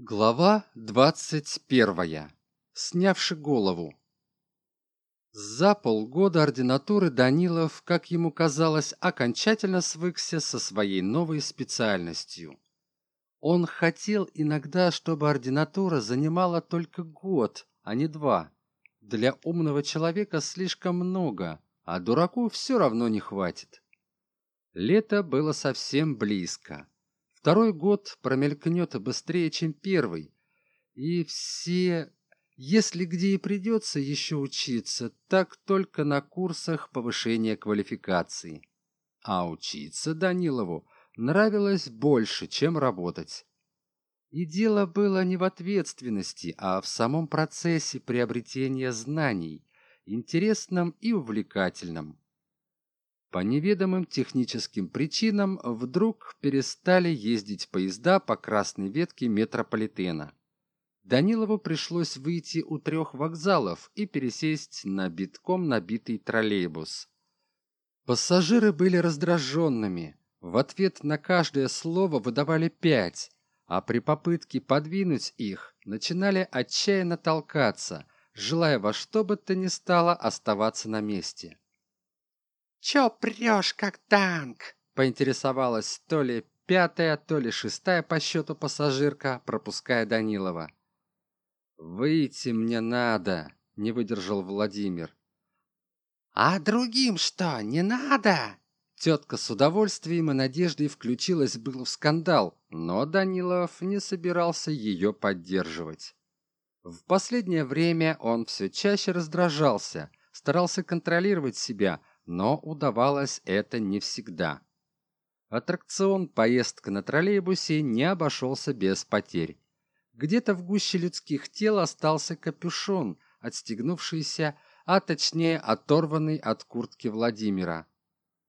Глава двадцать первая. Снявши голову. За полгода ординатуры Данилов, как ему казалось, окончательно свыкся со своей новой специальностью. Он хотел иногда, чтобы ординатура занимала только год, а не два. Для умного человека слишком много, а дураку все равно не хватит. Лето было совсем близко. Второй год промелькнет быстрее, чем первый. И все... Если где и придется еще учиться, так только на курсах повышения квалификации. А учиться Данилову нравилось больше, чем работать. И дело было не в ответственности, а в самом процессе приобретения знаний, интересном и увлекательном по неведомым техническим причинам вдруг перестали ездить поезда по красной ветке метрополитена. Данилову пришлось выйти у трех вокзалов и пересесть на битком набитый троллейбус. Пассажиры были раздраженными. В ответ на каждое слово выдавали пять, а при попытке подвинуть их начинали отчаянно толкаться, желая во что бы то ни стало оставаться на месте. «Чё прёшь, как танк?» — поинтересовалась то ли пятая, то ли шестая по счету пассажирка, пропуская Данилова. «Выйти мне надо», — не выдержал Владимир. «А другим что, не надо?» Тетка с удовольствием и надеждой включилась был в скандал, но Данилов не собирался ее поддерживать. В последнее время он все чаще раздражался, старался контролировать себя, но удавалось это не всегда. Аттракцион поездка на троллейбусе не обошелся без потерь. Где-то в гуще людских тел остался капюшон, отстегнувшийся, а точнее оторванный от куртки Владимира.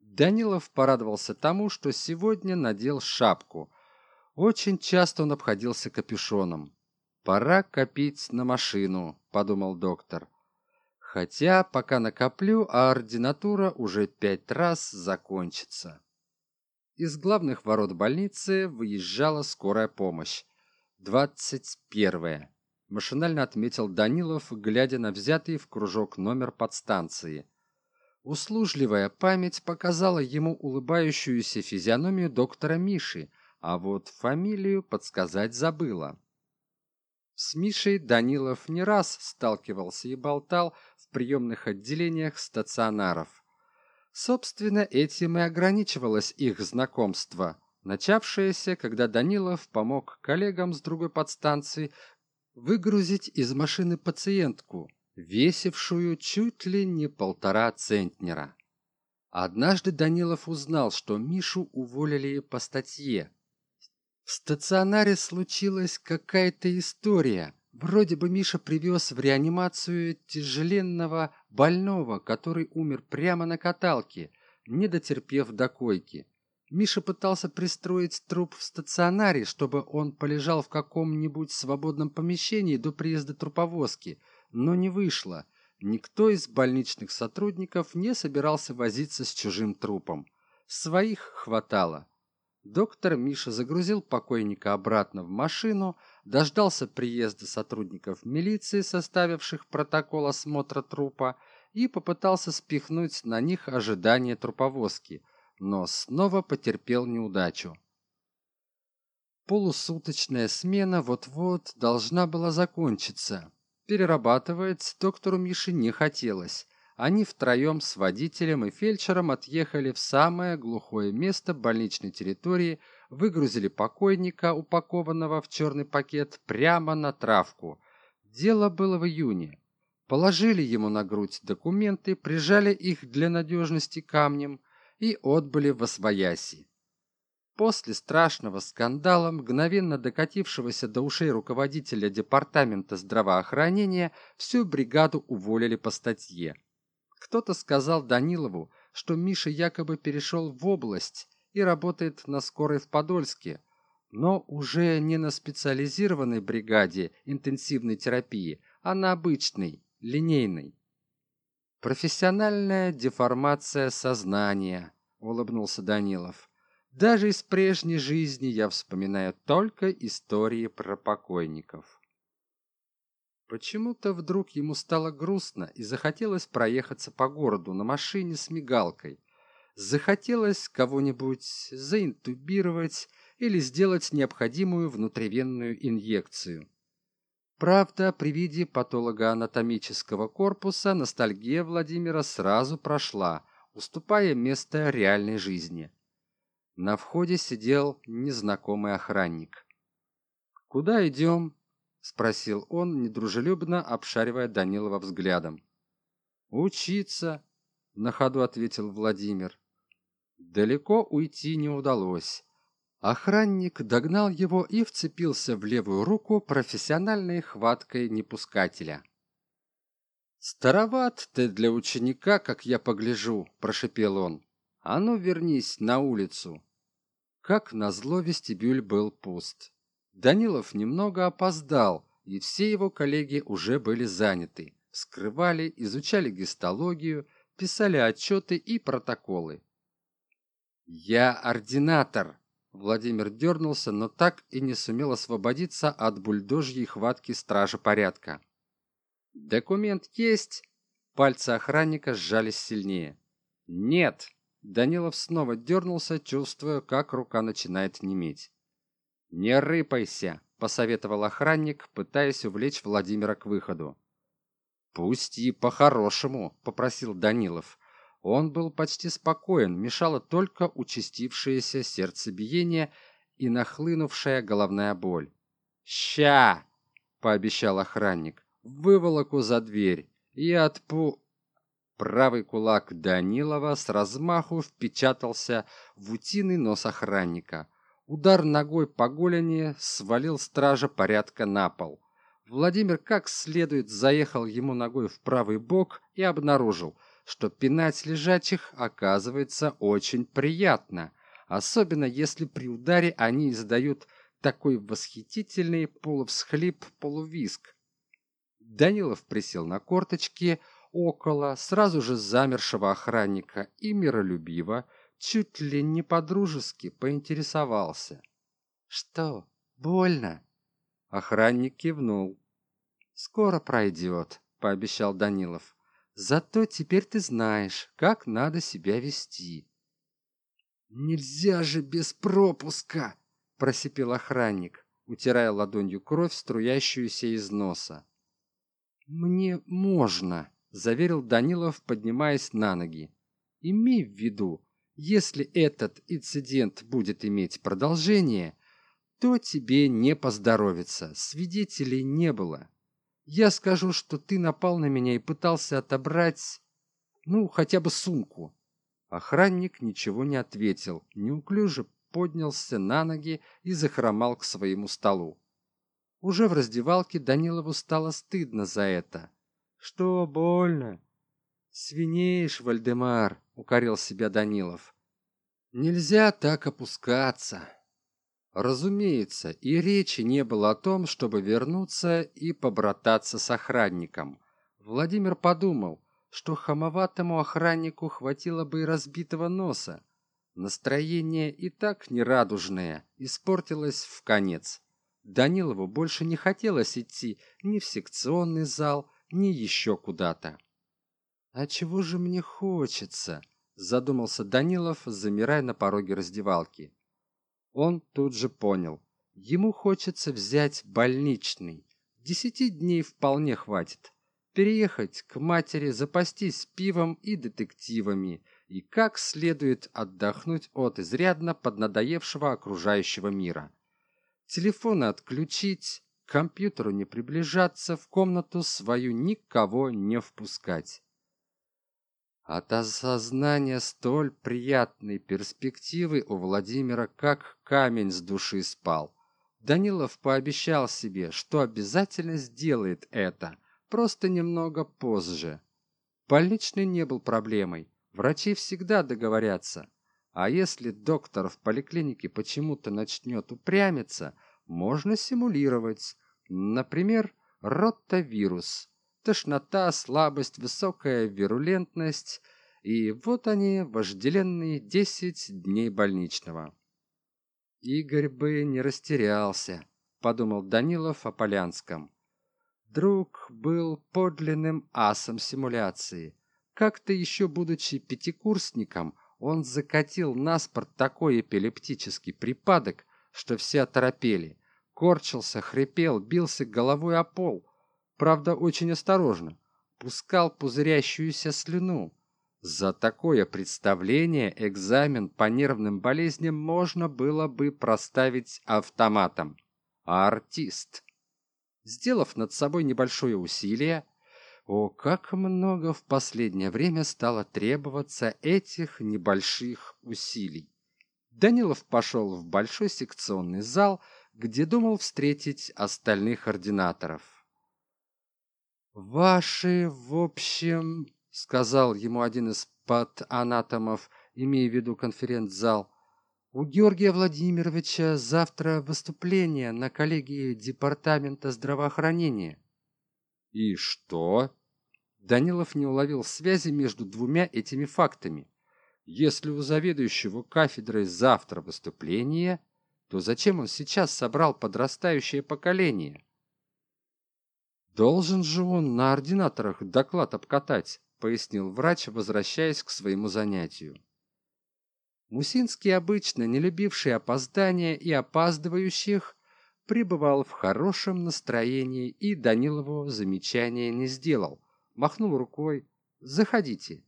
Данилов порадовался тому, что сегодня надел шапку. Очень часто он обходился капюшоном. «Пора копить на машину», — подумал доктор. Хотя пока накоплю, а ординатура уже пять раз закончится. Из главных ворот больницы выезжала скорая помощь. Двадцать первое. Машинально отметил Данилов, глядя на взятый в кружок номер подстанции. Услужливая память показала ему улыбающуюся физиономию доктора Миши, а вот фамилию подсказать забыла. С Мишей Данилов не раз сталкивался и болтал в приемных отделениях стационаров. Собственно, этим и ограничивалось их знакомство, начавшееся, когда Данилов помог коллегам с другой подстанции выгрузить из машины пациентку, весившую чуть ли не полтора центнера. Однажды Данилов узнал, что Мишу уволили по статье в стационаре случилась какая-то история. Вроде бы Миша привез в реанимацию тяжеленного больного, который умер прямо на каталке, не дотерпев до койки. Миша пытался пристроить труп в стационаре, чтобы он полежал в каком-нибудь свободном помещении до приезда труповозки, но не вышло. Никто из больничных сотрудников не собирался возиться с чужим трупом. Своих хватало. Доктор Миша загрузил покойника обратно в машину, дождался приезда сотрудников милиции, составивших протокол осмотра трупа, и попытался спихнуть на них ожидание труповозки, но снова потерпел неудачу. Полусуточная смена вот-вот должна была закончиться. Перерабатывать доктору Мише не хотелось, они втроем с водителем и фельдшером отъехали в самое глухое место больничной территории, выгрузили покойника, упакованного в черный пакет, прямо на травку. Дело было в июне. Положили ему на грудь документы, прижали их для надежности камнем и отбыли в освояси. После страшного скандала, мгновенно докатившегося до ушей руководителя департамента здравоохранения, всю бригаду уволили по статье. Кто-то сказал Данилову, что Миша якобы перешел в область и работает на скорой в Подольске, но уже не на специализированной бригаде интенсивной терапии, а на обычной, линейной. «Профессиональная деформация сознания», — улыбнулся Данилов. Даже из прежней жизни я вспоминаю только истории про покойников. Почему-то вдруг ему стало грустно и захотелось проехаться по городу на машине с мигалкой. Захотелось кого-нибудь заинтубировать или сделать необходимую внутривенную инъекцию. Правда, при виде патологоанатомического корпуса ностальгия Владимира сразу прошла, уступая место реальной жизни. На входе сидел незнакомый охранник. «Куда идем?» — спросил он, недружелюбно обшаривая Данилова взглядом. «Учиться», — на ходу ответил Владимир. Далеко уйти не удалось. Охранник догнал его и вцепился в левую руку профессиональной хваткой непускателя. «Староват ты для ученика, как я погляжу», – прошепел он. «А ну вернись на улицу». Как назло вестибюль был пуст. Данилов немного опоздал, и все его коллеги уже были заняты. Вскрывали, изучали гистологию, писали отчеты и протоколы. «Я ординатор!» Владимир дернулся, но так и не сумел освободиться от бульдожьей хватки стража порядка. «Документ есть?» Пальцы охранника сжались сильнее. «Нет!» Данилов снова дернулся, чувствуя, как рука начинает неметь. «Не рыпайся!» — посоветовал охранник, пытаясь увлечь Владимира к выходу. «Пусть и по-хорошему», — попросил Данилов. Он был почти спокоен, мешало только участившееся сердцебиение и нахлынувшая головная боль. «Ща!» — пообещал охранник. «Выволоку за дверь и отпу...» Правый кулак Данилова с размаху впечатался в утиный нос охранника. Удар ногой по голени свалил стража порядка на пол. Владимир как следует заехал ему ногой в правый бок и обнаружил — что пинать лежачих оказывается очень приятно, особенно если при ударе они издают такой восхитительный полувсхлип-полувиск. Данилов присел на корточки около сразу же замершего охранника и миролюбиво, чуть ли не по-дружески поинтересовался. «Что, больно?» Охранник кивнул. «Скоро пройдет», — пообещал Данилов. Зато теперь ты знаешь, как надо себя вести. Нельзя же без пропуска, просипел охранник, утирая ладонью кровь, струящуюся из носа. Мне можно, заверил Данилов, поднимаясь на ноги. Имей в виду, если этот инцидент будет иметь продолжение, то тебе не поздоровится, свидетелей не было. Я скажу, что ты напал на меня и пытался отобрать, ну, хотя бы сумку. Охранник ничего не ответил, неуклюже поднялся на ноги и захромал к своему столу. Уже в раздевалке Данилову стало стыдно за это. Что больно? Свинеешь, Вальдемар, укорил себя Данилов. Нельзя так опускаться. Разумеется, и речи не было о том, чтобы вернуться и побрататься с охранником. Владимир подумал, что хамоватому охраннику хватило бы и разбитого носа. Настроение и так нерадужное испортилось в конец. Данилову больше не хотелось идти ни в секционный зал, ни еще куда-то. «А чего же мне хочется?» – задумался Данилов, замирая на пороге раздевалки. Он тут же понял. Ему хочется взять больничный. Десяти дней вполне хватит. Переехать к матери, запастись пивом и детективами и как следует отдохнуть от изрядно поднадоевшего окружающего мира. Телефон отключить, к компьютеру не приближаться, в комнату свою никого не впускать. От осознания столь приятной перспективы у Владимира как камень с души спал. Данилов пообещал себе, что обязательно сделает это, просто немного позже. Больничный не был проблемой, врачи всегда договорятся. А если доктор в поликлинике почему-то начнет упрямиться, можно симулировать. Например, ротавирус тошнота, слабость, высокая вирулентность. И вот они, вожделенные десять дней больничного. игорь бы не растерялся подумал данилов о полянском друг был подлинным асом симуляции как-то еще будучи пятикурсником он закатил на спорт такой эпилептический припадок что все оторопели корчился хрипел бился головой о пол правда очень осторожно пускал пузырящуюся слюну. За такое представление экзамен по нервным болезням можно было бы проставить автоматом. А артист сделав над собой небольшое усилие о как много в последнее время стало требоваться этих небольших усилий. Данилов пошел в большой секционный зал где думал встретить остальных ординаторов ваши в общем сказал ему один из патанатомов имея в виду конференц-зал у Георгия Владимировича завтра выступление на коллегии департамента здравоохранения. И что? Данилов не уловил связи между двумя этими фактами. Если у заведующего кафедрой завтра выступление, то зачем он сейчас собрал подрастающее поколение? Должен же он на ординаторах доклад обкатать, пояснил врач, возвращаясь к своему занятию. Мусинский, обычно не любивший опоздания и опаздывающих, пребывал в хорошем настроении и Данилову замечания не сделал. Махнул рукой «Заходите»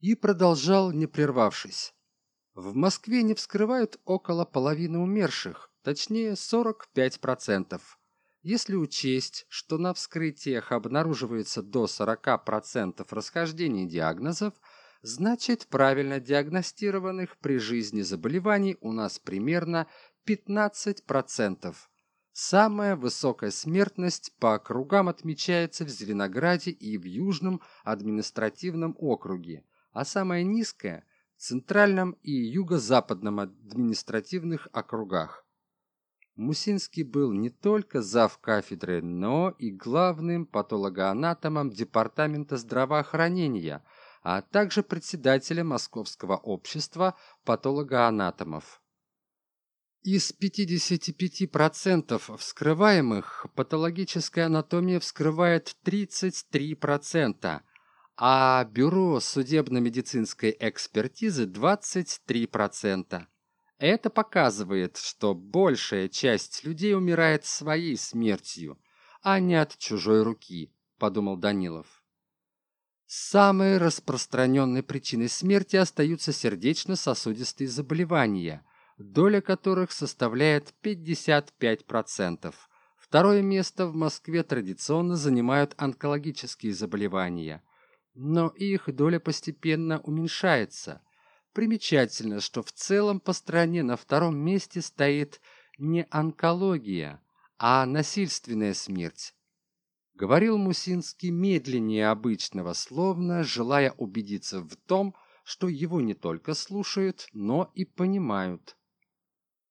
и продолжал, не прервавшись. В Москве не вскрывают около половины умерших, точнее 45%. Если учесть, что на вскрытиях обнаруживается до 40% расхождений диагнозов – значит правильно диагностированных при жизни заболеваний у нас примерно 15%. Самая высокая смертность по округам отмечается в Зеленограде и в Южном административном округе, а самая низкая – в Центральном и Юго-Западном административных округах. Мусинский был не только зав кафедры, но и главным патологоанатомом Департамента здравоохранения – а также председателя Московского общества патологоанатомов. Из 55% вскрываемых патологическая анатомия вскрывает 33%, а бюро судебно-медицинской экспертизы 23%. Это показывает, что большая часть людей умирает своей смертью, а не от чужой руки, подумал Данилов. Самой распространенной причиной смерти остаются сердечно-сосудистые заболевания, доля которых составляет 55%. Второе место в Москве традиционно занимают онкологические заболевания, но их доля постепенно уменьшается. Примечательно, что в целом по стране на втором месте стоит не онкология, а насильственная смерть. Говорил мусинский медленнее обычного словно желая убедиться в том что его не только слушают но и понимают.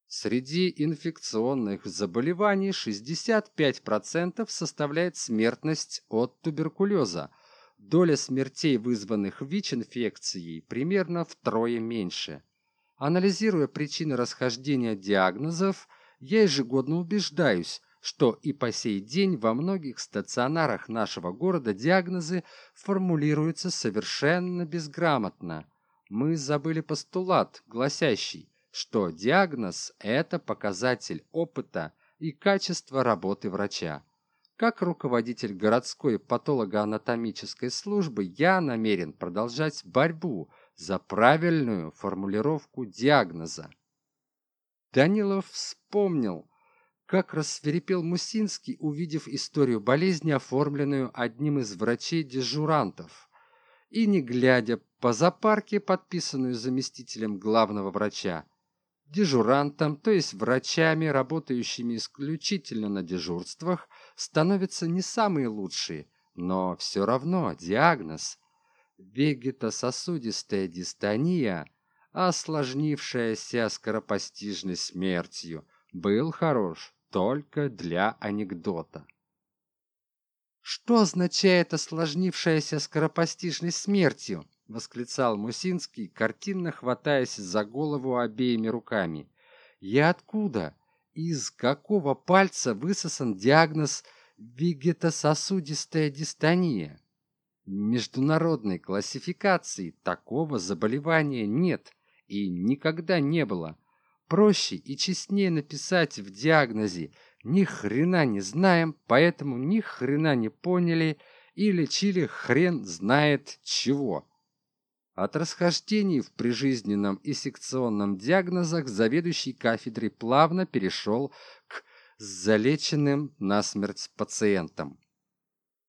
Среди инфекционных заболеваний 65% составляет смертность от туберкулеза доля смертей вызванных вич-инфекцией примерно втрое меньше анализируя причины расхождения диагнозов я ежегодно убеждаюсь что и по сей день во многих стационарах нашего города диагнозы формулируются совершенно безграмотно. Мы забыли постулат, гласящий, что диагноз – это показатель опыта и качества работы врача. Как руководитель городской патологоанатомической службы я намерен продолжать борьбу за правильную формулировку диагноза. Данилов вспомнил, как рассверепел Мусинский, увидев историю болезни, оформленную одним из врачей-дежурантов, и, не глядя по запарке, подписанную заместителем главного врача. Дежурантом, то есть врачами, работающими исключительно на дежурствах, становятся не самые лучшие, но все равно диагноз – вегетососудистая дистония, осложнившаяся скоропостижной смертью, был хорош только для анекдота. «Что означает осложнившаяся скоропостижной смертью?» — восклицал Мусинский, картинно хватаясь за голову обеими руками. И откуда, из какого пальца высосан диагноз вегетососудистая дистония? Международной классификации такого заболевания нет и никогда не было. Проще и честнее написать в диагнозе «ни хрена не знаем, поэтому ни хрена не поняли» и лечили хрен знает чего. От расхождений в прижизненном и секционном диагнозах заведующий кафедрой плавно перешел к залеченным насмерть пациентам.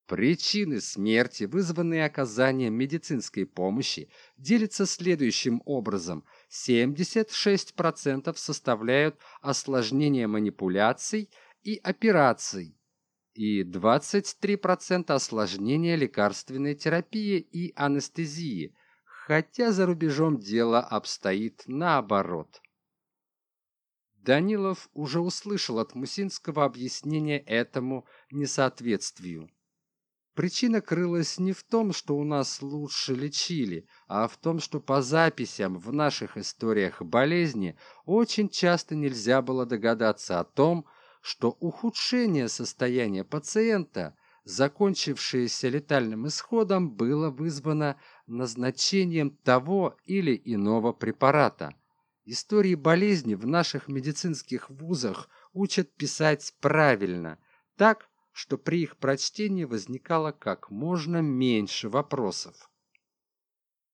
Причины смерти, вызванные оказанием медицинской помощи, делятся следующим образом. 76% составляют осложнения манипуляций и операций, и 23% осложнения лекарственной терапии и анестезии, хотя за рубежом дело обстоит наоборот. Данилов уже услышал от Мусинского объяснение этому несоответствию. Причина крылась не в том, что у нас лучше лечили, а в том, что по записям в наших историях болезни очень часто нельзя было догадаться о том, что ухудшение состояния пациента, закончившееся летальным исходом, было вызвано назначением того или иного препарата. Истории болезни в наших медицинских вузах учат писать правильно, так, что при их прочтении возникало как можно меньше вопросов.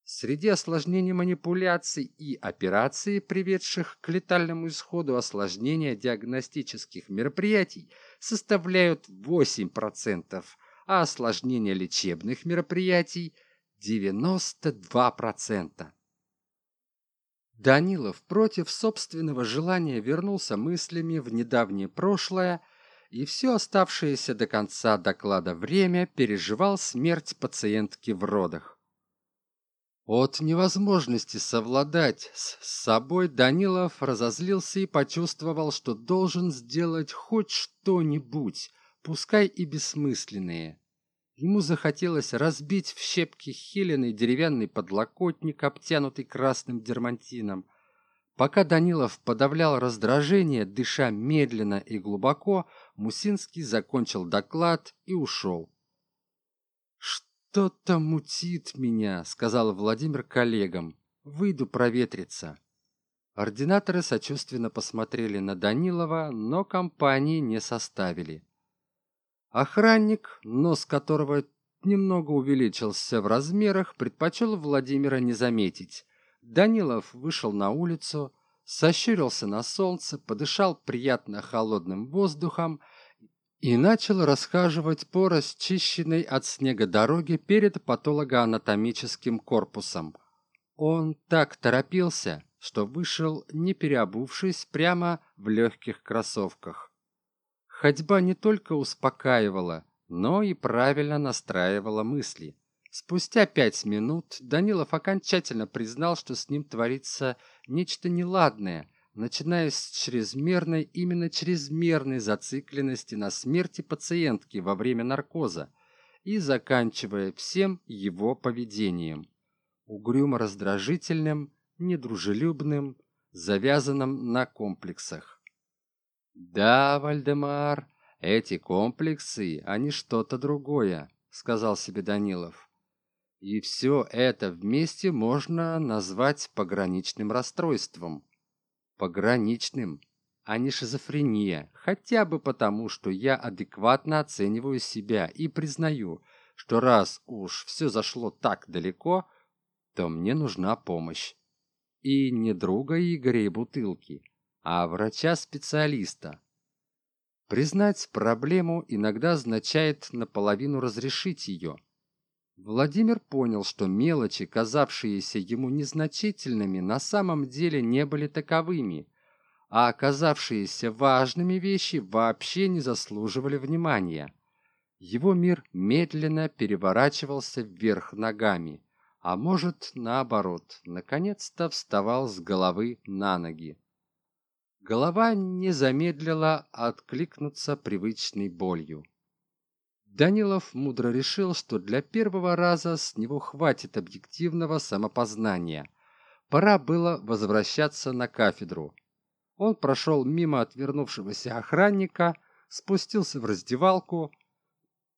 Среди осложнений манипуляций и операций, приведших к летальному исходу, осложнения диагностических мероприятий составляют 8%, а осложнения лечебных мероприятий – 92%. Данилов против собственного желания вернулся мыслями в недавнее прошлое – и все оставшееся до конца доклада время переживал смерть пациентки в родах. От невозможности совладать с собой Данилов разозлился и почувствовал, что должен сделать хоть что-нибудь, пускай и бессмысленные. Ему захотелось разбить в щепки хиленный деревянный подлокотник, обтянутый красным дермантином, Пока Данилов подавлял раздражение, дыша медленно и глубоко, Мусинский закончил доклад и ушел. «Что-то мутит меня», — сказал Владимир коллегам. «Выйду проветриться». Ординаторы сочувственно посмотрели на Данилова, но компании не составили. Охранник, нос которого немного увеличился в размерах, предпочел Владимира не заметить. Данилов вышел на улицу, сощурился на солнце, подышал приятно холодным воздухом и начал расхаживать по расчищенной от снега дороге перед патологоанатомическим корпусом. Он так торопился, что вышел, не переобувшись, прямо в легких кроссовках. Ходьба не только успокаивала, но и правильно настраивала мысли. Спустя пять минут Данилов окончательно признал, что с ним творится нечто неладное, начиная с чрезмерной, именно чрезмерной зацикленности на смерти пациентки во время наркоза и заканчивая всем его поведением. Угрюмо-раздражительным, недружелюбным, завязанным на комплексах. «Да, Вальдемар, эти комплексы, они что-то другое», — сказал себе Данилов. И все это вместе можно назвать пограничным расстройством. Пограничным, а не шизофрения, хотя бы потому, что я адекватно оцениваю себя и признаю, что раз уж все зашло так далеко, то мне нужна помощь. И не друга Игоря и бутылки, а врача-специалиста. Признать проблему иногда означает наполовину разрешить ее – Владимир понял, что мелочи, казавшиеся ему незначительными, на самом деле не были таковыми, а оказавшиеся важными вещи вообще не заслуживали внимания. Его мир медленно переворачивался вверх ногами, а может, наоборот, наконец-то вставал с головы на ноги. Голова не замедлила откликнуться привычной болью. Данилов мудро решил, что для первого раза с него хватит объективного самопознания. Пора было возвращаться на кафедру. Он прошел мимо отвернувшегося охранника, спустился в раздевалку,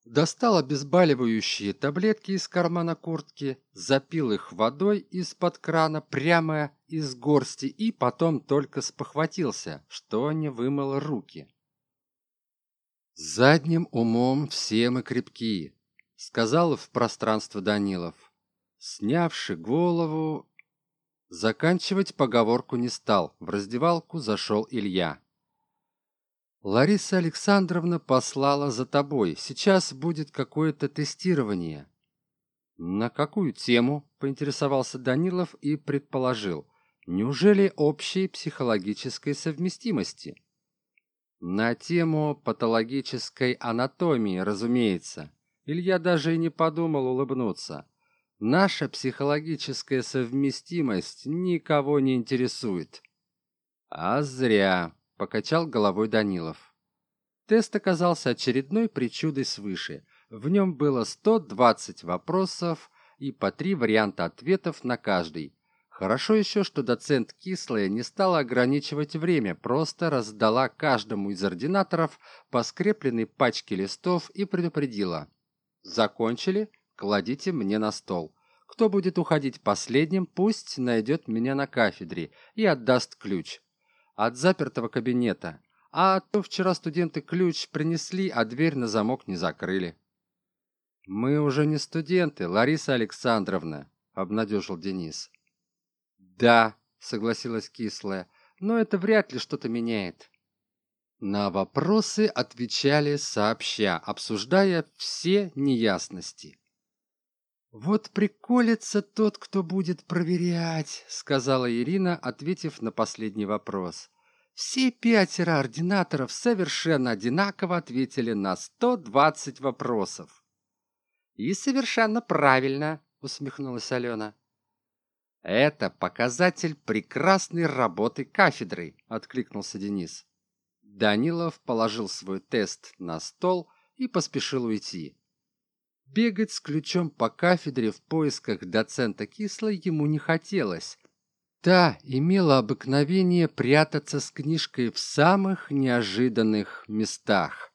достал обезболивающие таблетки из кармана куртки, запил их водой из-под крана прямо из горсти и потом только спохватился, что не вымыл руки. «Задним умом все мы крепки», — сказал в пространство Данилов. Снявши голову, заканчивать поговорку не стал. В раздевалку зашел Илья. Лариса Александровна послала за тобой. Сейчас будет какое-то тестирование. На какую тему? Поинтересовался Данилов и предположил. Неужели общей психологической совместимости? На тему патологической анатомии, разумеется. Илья даже и не подумал улыбнуться. Наша психологическая совместимость никого не интересует. А зря покачал головой данилов. Тест оказался очередной причудой свыше. В нем было 120 вопросов и по три варианта ответов на каждый. Хорошо еще что доцент кислая не стала ограничивать время просто раздала каждому из ординаторов по скрепленной пачке листов и предупредила. Закончили? Кладите мне на стол. Кто будет уходить последним пусть найдет меня на кафедре и отдаст ключ от запертого кабинета, а то вчера студенты ключ принесли, а дверь на замок не закрыли. «Мы уже не студенты, Лариса Александровна», — обнадежил Денис. «Да», — согласилась кислая, — «но это вряд ли что-то меняет». На вопросы отвечали сообща, обсуждая все неясности. «Вот приколится тот, кто будет проверять», — сказала Ирина, ответив на последний вопрос. Все пятеро ординаторов совершенно одинаково ответили на 120 вопросов. «И совершенно правильно», — усмехнулась Алена. «Это показатель прекрасной работы кафедры», — откликнулся Денис. Данилов положил свой тест на стол и поспешил уйти. Бегать с ключом по кафедре в поисках доцента Кислой ему не хотелось. Та имела обыкновение прятаться с книжкой в самых неожиданных местах.